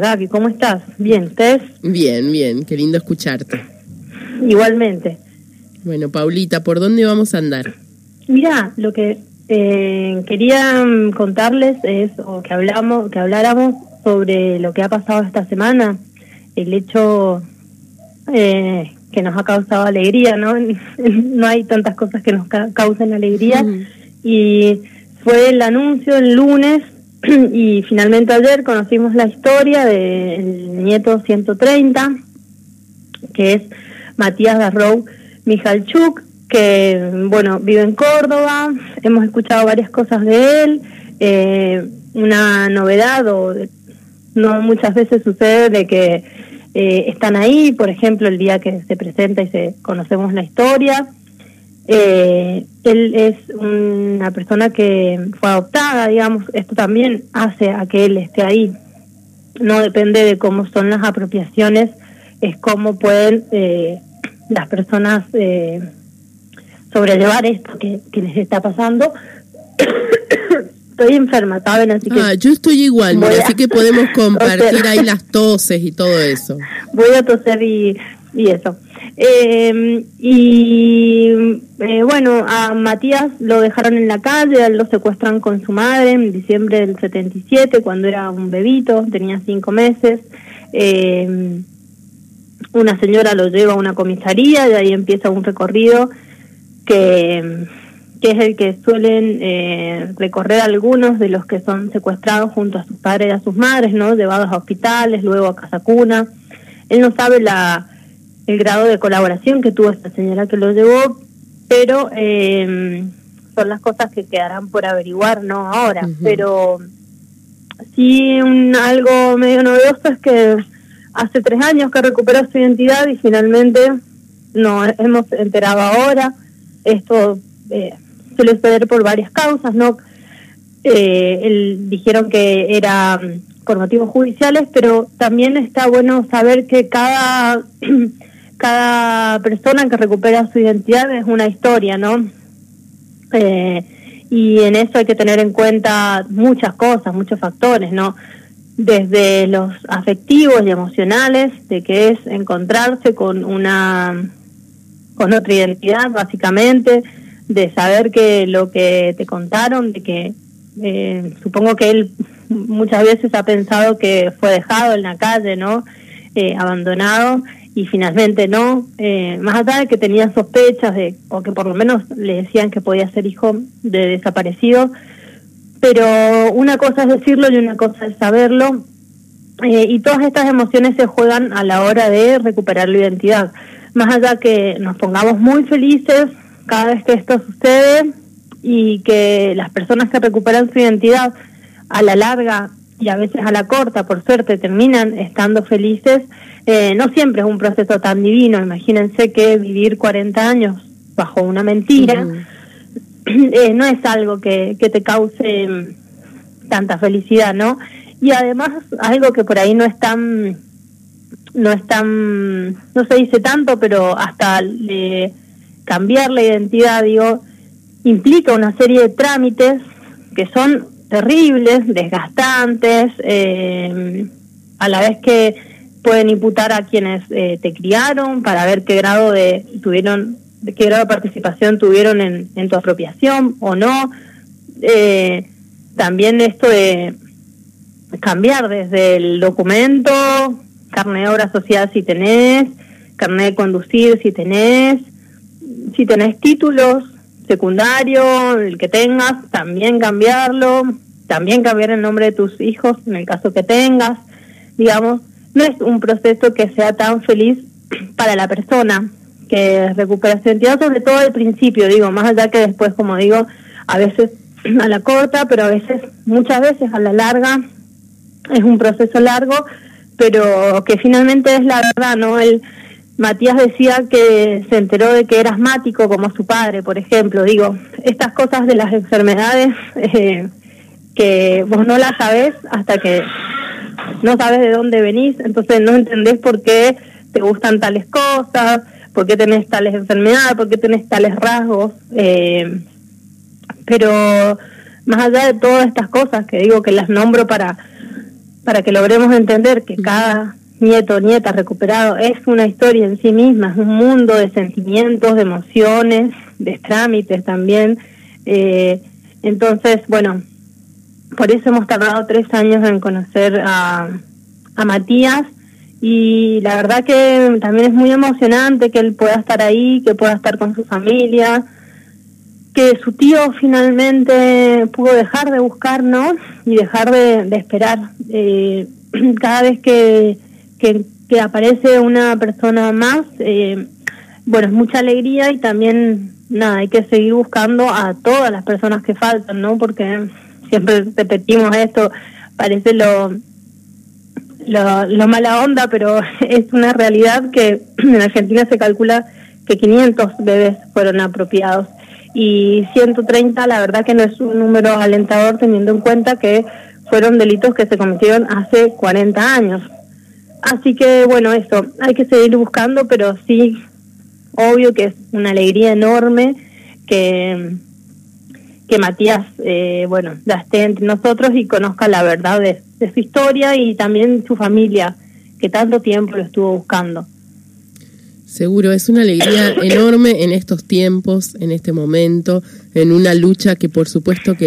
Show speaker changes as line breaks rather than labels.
Gaby, ¿cómo estás? Bien, ¿ustedes?
Bien, bien, qué lindo escucharte.
Igualmente.
Bueno, Paulita, ¿por dónde vamos a andar?
Mira, lo que eh, quería mm, contarles es, o que hablamos, que habláramos sobre lo que ha pasado esta semana, el hecho eh, que nos ha causado alegría, ¿no? no hay tantas cosas que nos causen alegría. Y fue el anuncio el lunes y finalmente ayer conocimos la historia del nieto 130, que es Matías Darrow Michalchuk, que bueno vive en Córdoba, hemos escuchado varias cosas de él, eh, una novedad o no muchas veces sucede de que eh, están ahí, por ejemplo el día que se presenta y se conocemos la historia, eh, él es una persona que fue adoptada, digamos, esto también hace a que él esté ahí. No depende de cómo son las apropiaciones, es cómo pueden eh, las personas eh, sobrellevar esto que, les está pasando. estoy enferma, ¿saben? Así que
ah, yo estoy igual, así que podemos compartir ahí las toses y todo eso.
Voy a toser y, y eso. Eh, y bueno, a Matías lo dejaron en la calle, lo secuestran con su madre en diciembre del 77, cuando era un bebito, tenía cinco meses. Eh, una señora lo lleva a una comisaría y ahí empieza un recorrido que, que es el que suelen eh, recorrer algunos de los que son secuestrados junto a sus padres y a sus madres, ¿no? Llevados a hospitales, luego a casa cuna. Él no sabe la el grado de colaboración que tuvo esta señora que lo llevó, pero eh, son las cosas que quedarán por averiguar, no ahora. Pero sí, un, algo medio novedoso es que hace tres años que recuperó su identidad y finalmente nos hemos enterado ahora. Esto eh, suele suceder por varias causas, ¿no? Eh, dijeron que era mm, por motivos judiciales, pero también está bueno saber que cada cada persona que recupera su identidad es una historia, ¿no? Eh, y en eso hay que tener en cuenta muchas cosas, muchos factores, ¿no? Desde los afectivos y emocionales, de que es encontrarse con una con otra identidad, básicamente, de saber que lo que te contaron, de que eh, supongo que él muchas veces ha pensado que fue dejado en la calle, ¿no? Eh, abandonado y finalmente no, eh, más allá de que tenía sospechas de, o que por lo menos le decían que podía ser hijo de desaparecido, pero una cosa es decirlo y una cosa es saberlo, eh, y todas estas emociones se juegan a la hora de recuperar la identidad. Más allá que nos pongamos muy felices cada vez que esto sucede y que las personas que recuperan su identidad a la larga y a veces a la corta, por suerte, terminan estando felices, eh, no siempre es un proceso tan divino. Imagínense que vivir 40 años bajo una mentira eh, no es algo que, que te cause mm, tanta felicidad, ¿no? Y además algo que por ahí no es tan, no es tan, no se dice tanto, pero hasta cambiar la identidad, digo, implica una serie de trámites que son terribles, desgastantes, eh, a la vez que pueden imputar a quienes eh, te criaron para ver qué grado de tuvieron qué grado de participación tuvieron en, tu apropiación o no. Eh, también esto de cambiar desde el documento carne de obra social si tenés carne de conducir si tenés si tenés títulos secundario el que tengas también cambiarlo también cambiar el nombre de tus hijos en el caso que tengas digamos no es un proceso que sea tan feliz para la persona que recupera su identidad, sobre todo al principio, digo, más allá que después, como digo, a veces a la corta, pero a veces, muchas veces a la larga, es un proceso largo, pero que finalmente es la verdad, ¿no? El, Matías decía que se enteró de que era asmático como su padre, por ejemplo. Digo, estas cosas de las enfermedades eh, que vos no las sabés hasta que no sabes de dónde venís, entonces no entendés por qué te gustan tales cosas, por qué tenés tales enfermedades, por qué tenés tales rasgos. Eh, pero más allá de todas estas cosas que digo que las nombro para, para que logremos entender que cada nieto nieta recuperado es una historia en sí misma, es un mundo de sentimientos, de emociones, de trámites también. Eh, entonces, bueno, por eso hemos tardado tres años en conocer a, a Matías y la verdad que también es muy emocionante que él pueda estar ahí, que pueda estar con su familia, que su tío finalmente pudo dejar de buscarnos y dejar de, esperar. Eh, cada vez que, aparece una persona más, eh, bueno, es mucha alegría y también, nada, hay que seguir buscando a todas las personas que faltan, ¿no? Porque siempre repetimos esto, parece lo, lo mala onda, pero es una realidad que en Argentina se calcula que 500 bebés fueron apropiados y 130 la verdad que no es un número alentador teniendo en cuenta que fueron delitos que se cometieron hace 40 años. Así que bueno, eso, hay que seguir buscando, pero sí, obvio que es una alegría enorme que, que Matías, eh, bueno, ya esté entre nosotros y conozca la verdad de, de su historia y también su familia, que tanto tiempo lo estuvo buscando.
Seguro, es una alegría enorme en estos tiempos, en este momento, en una lucha que por supuesto que